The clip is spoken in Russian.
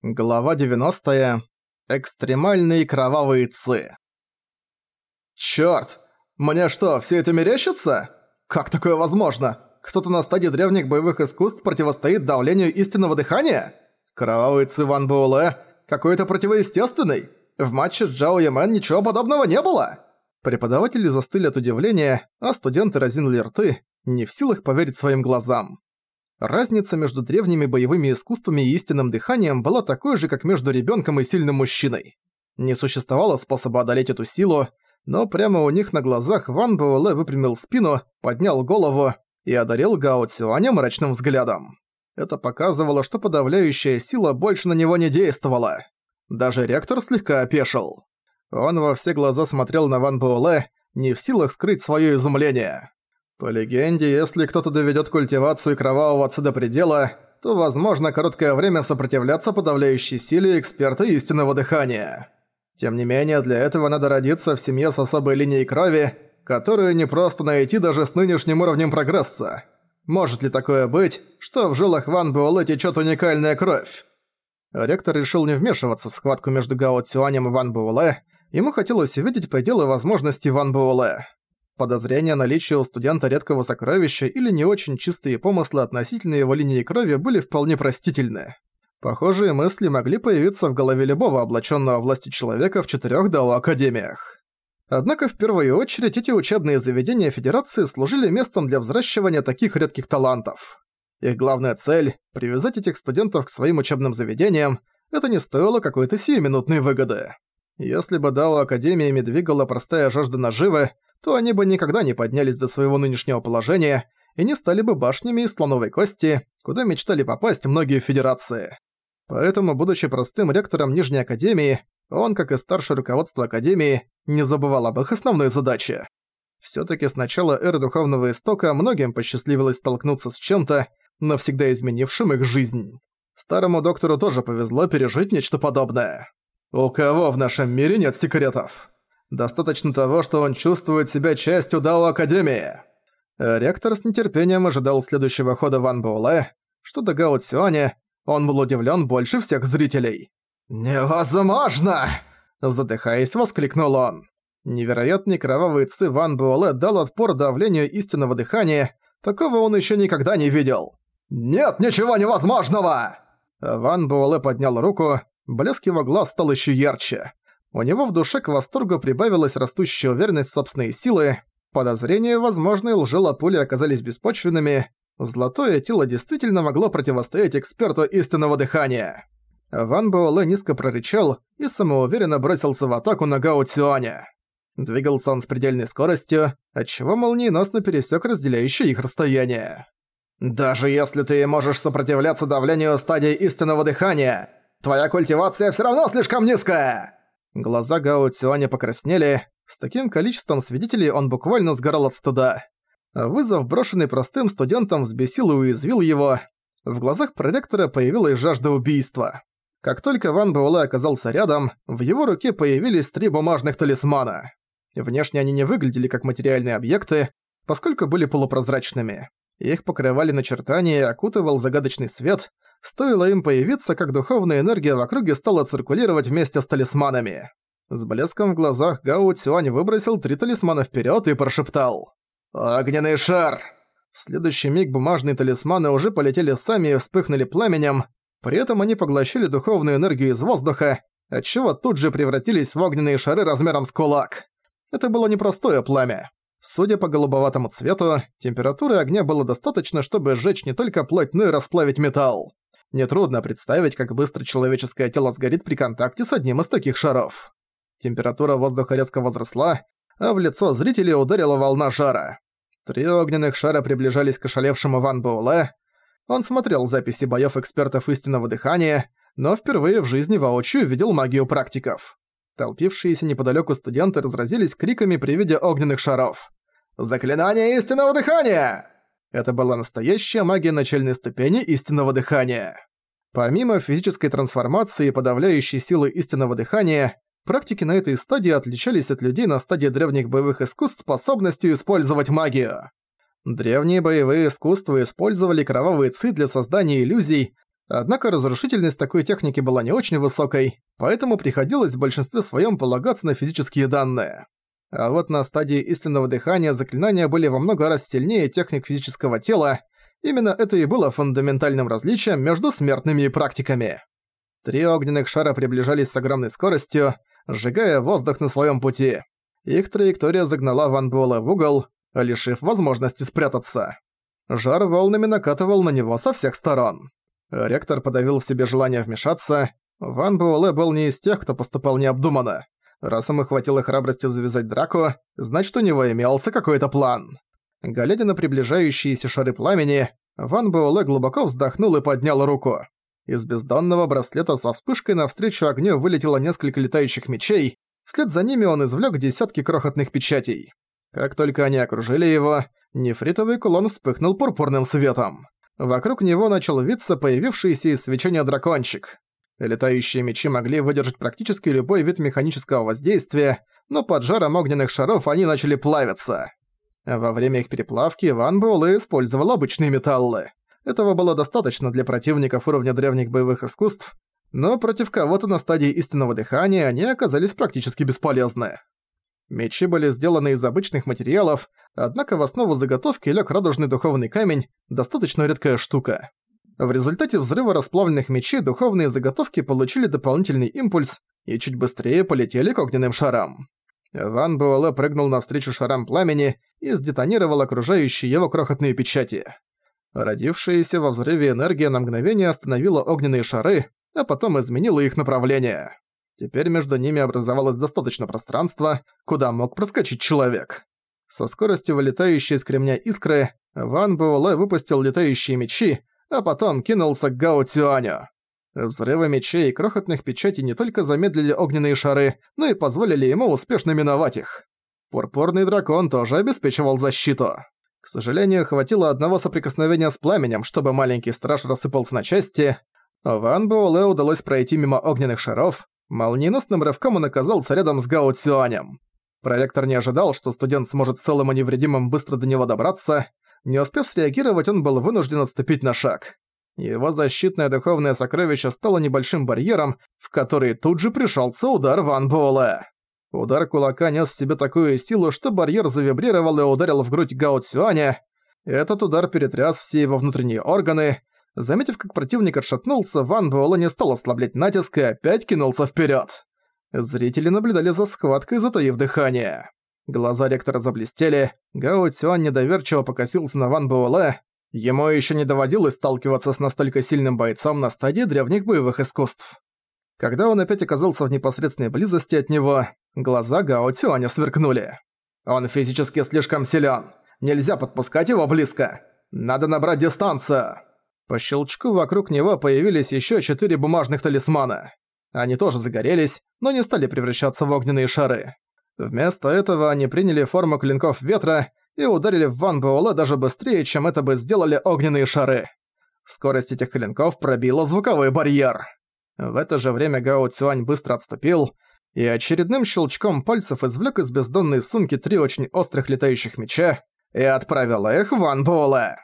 Глава 90. Экстремальные кровавые цы. Чёрт! Мне что, все это мерещится? Как такое возможно? Кто-то на стадии древних боевых искусств противостоит давлению истинного дыхания? Кровавые цы Ван Буэлэ какой-то противоестественный. В матче с Джао Ямен ничего подобного не было. Преподаватели застыли от удивления, а студенты разинули рты, не в силах поверить своим глазам. Разница между древними боевыми искусствами и истинным дыханием была такой же, как между ребенком и сильным мужчиной. Не существовало способа одолеть эту силу, но прямо у них на глазах Ван Буэлэ выпрямил спину, поднял голову и одарил Гао Цюаня мрачным взглядом. Это показывало, что подавляющая сила больше на него не действовала. Даже ректор слегка опешил. Он во все глаза смотрел на Ван Буэлэ, не в силах скрыть свое изумление. По легенде, если кто-то доведет культивацию кровавого отца до предела, то возможно короткое время сопротивляться подавляющей силе эксперта истинного дыхания. Тем не менее, для этого надо родиться в семье с особой линией крови, которую не просто найти даже с нынешним уровнем прогресса. Может ли такое быть, что в жилах Ван Буэлэ течет уникальная кровь? Ректор решил не вмешиваться в схватку между Гао Цюанем и Ван Буэлэ. Ему хотелось увидеть пределы возможностей Ван Буэлэ. Подозрения на наличие у студента редкого сокровища или не очень чистые помыслы относительно его линии крови были вполне простительны. Похожие мысли могли появиться в голове любого облаченного власти человека в четырех дао-академиях. Однако в первую очередь эти учебные заведения Федерации служили местом для взращивания таких редких талантов. Их главная цель – привязать этих студентов к своим учебным заведениям, это не стоило какой-то сиюминутной выгоды. Если бы Дао Академиями двигала простая жажда наживы, то они бы никогда не поднялись до своего нынешнего положения и не стали бы башнями из слоновой кости, куда мечтали попасть многие федерации. Поэтому, будучи простым ректором Нижней Академии, он, как и старшее руководство Академии, не забывал об их основной задаче. Все-таки с начала эры Духовного Истока многим посчастливилось столкнуться с чем-то, навсегда изменившим их жизнь. Старому доктору тоже повезло пережить нечто подобное. «У кого в нашем мире нет секретов?» Достаточно того, что он чувствует себя частью Дао Академии. Ректор с нетерпением ожидал следующего хода Ван Буэлэ, что до Гао Цюаня он был удивлен больше всех зрителей. «Невозможно!» – задыхаясь, воскликнул он. Невероятный кровавый ци Ван Буэлэ дал отпор давлению истинного дыхания, такого он еще никогда не видел. «Нет ничего невозможного!» Ван Буэлэ поднял руку, блеск его глаз стал еще ярче. У него в душе к восторгу прибавилась растущая уверенность в собственные силы, подозрения возможные лжелопули оказались беспочвенными, золотое тело действительно могло противостоять эксперту истинного дыхания. Ван Буэлэ низко прорычал и самоуверенно бросился в атаку на Гао Цюаня. Двигался он с предельной скоростью, отчего молниеносно пересек разделяющее их расстояние. «Даже если ты можешь сопротивляться давлению стадии истинного дыхания, твоя культивация все равно слишком низкая!» Глаза Гао Цюаня покраснели, с таким количеством свидетелей он буквально сгорал от стыда. Вызов, брошенный простым студентом, взбесил и уязвил его. В глазах проректора появилась жажда убийства. Как только Ван Буэлэ оказался рядом, в его руке появились три бумажных талисмана. Внешне они не выглядели как материальные объекты, поскольку были полупрозрачными. Их покрывали начертания и окутывал загадочный свет — Стоило им появиться, как духовная энергия в округе стала циркулировать вместе с талисманами. С блеском в глазах Гао Цюань выбросил три талисмана вперед и прошептал «Огненный шар!». В следующий миг бумажные талисманы уже полетели сами и вспыхнули пламенем, при этом они поглощали духовную энергию из воздуха, отчего тут же превратились в огненные шары размером с кулак. Это было непростое пламя. Судя по голубоватому цвету, температуры огня было достаточно, чтобы сжечь не только плоть, но и расплавить металл. Нетрудно представить, как быстро человеческое тело сгорит при контакте с одним из таких шаров. Температура воздуха резко возросла, а в лицо зрителей ударила волна жара. Три огненных шара приближались к ошалевшему Ван Боуле. Он смотрел записи боёв экспертов истинного дыхания, но впервые в жизни воочию видел магию практиков. Толпившиеся неподалёку студенты разразились криками при виде огненных шаров. «Заклинание истинного дыхания!» Это была настоящая магия начальной ступени истинного дыхания. Помимо физической трансформации и подавляющей силы истинного дыхания, практики на этой стадии отличались от людей на стадии древних боевых искусств способностью использовать магию. Древние боевые искусства использовали кровавые ци для создания иллюзий, однако разрушительность такой техники была не очень высокой, поэтому приходилось в большинстве своем полагаться на физические данные. А вот на стадии истинного дыхания заклинания были во много раз сильнее техник физического тела, именно это и было фундаментальным различием между смертными и практиками. Три огненных шара приближались с огромной скоростью, сжигая воздух на своем пути. Их траектория загнала Ван Буэлла в угол, лишив возможности спрятаться. Жар волнами накатывал на него со всех сторон. Ректор подавил в себе желание вмешаться. Ван Буэлэ был не из тех, кто поступал необдуманно. Раз ему хватило храбрости завязать драку, значит, у него имелся какой-то план. Глядя на приближающиеся шары пламени, Ван Буэлэ глубоко вздохнул и поднял руку. Из бездонного браслета со вспышкой навстречу огню вылетело несколько летающих мечей, вслед за ними он извлек десятки крохотных печатей. Как только они окружили его, нефритовый кулон вспыхнул пурпурным светом. Вокруг него начал виться появившийся из свечения дракончик. Летающие мечи могли выдержать практически любой вид механического воздействия, но под жаром огненных шаров они начали плавиться. Во время их переплавки Ван Буэлэ использовал обычные металлы. Этого было достаточно для противников уровня древних боевых искусств, но против кого-то на стадии истинного дыхания они оказались практически бесполезны. Мечи были сделаны из обычных материалов, однако в основу заготовки лег радужный духовный камень, достаточно редкая штука. В результате взрыва расплавленных мечей духовные заготовки получили дополнительный импульс и чуть быстрее полетели к огненным шарам. Ван Буэлэ прыгнул навстречу шарам пламени и сдетонировал окружающие его крохотные печати. Родившаяся во взрыве энергия на мгновение остановила огненные шары, а потом изменила их направление. Теперь между ними образовалось достаточно пространства, куда мог проскочить человек. Со скоростью вылетающей из кремня искры, Ван Буэлэ выпустил летающие мечи, а потом кинулся к Гао Цюаню. Взрывы мечей и крохотных печатей не только замедлили огненные шары, но и позволили ему успешно миновать их. Пурпурный дракон тоже обеспечивал защиту. К сожалению, хватило одного соприкосновения с пламенем, чтобы маленький страж рассыпался на части. Ван Буэлэ удалось пройти мимо огненных шаров. Молниеносным рывком он оказался рядом с Гао Цюанем. Проректор не ожидал, что студент сможет целым и невредимым быстро до него добраться, не успев среагировать, он был вынужден отступить на шаг. Его защитное духовное сокровище стало небольшим барьером, в который тут же пришелся удар Ван Буэлэ. Удар кулака нес в себе такую силу, что барьер завибрировал и ударил в грудь Гао Цюаня. Этот удар перетряс все его внутренние органы. Заметив, как противник отшатнулся, Ван Буэлэ не стал ослаблять натиск и опять кинулся вперед. Зрители наблюдали за схваткой, затаив дыхание. Глаза ректора заблестели, Гао Цюань недоверчиво покосился на Ван Буэлэ. Ему еще не доводилось сталкиваться с настолько сильным бойцом на стадии древних боевых искусств. Когда он опять оказался в непосредственной близости от него, глаза Гао Цюаня сверкнули. «Он физически слишком силен. Нельзя подпускать его близко. Надо набрать дистанцию!» По щелчку вокруг него появились еще четыре бумажных талисмана. Они тоже загорелись, но не стали превращаться в огненные шары. Вместо этого они приняли форму клинков ветра и ударили в Ван Буэлэ даже быстрее, чем это бы сделали огненные шары. Скорость этих клинков пробила звуковой барьер. В это же время Гао Цюань быстро отступил и очередным щелчком пальцев извлек из бездонной сумки три очень острых летающих меча и отправил их в Ван Буэлэ.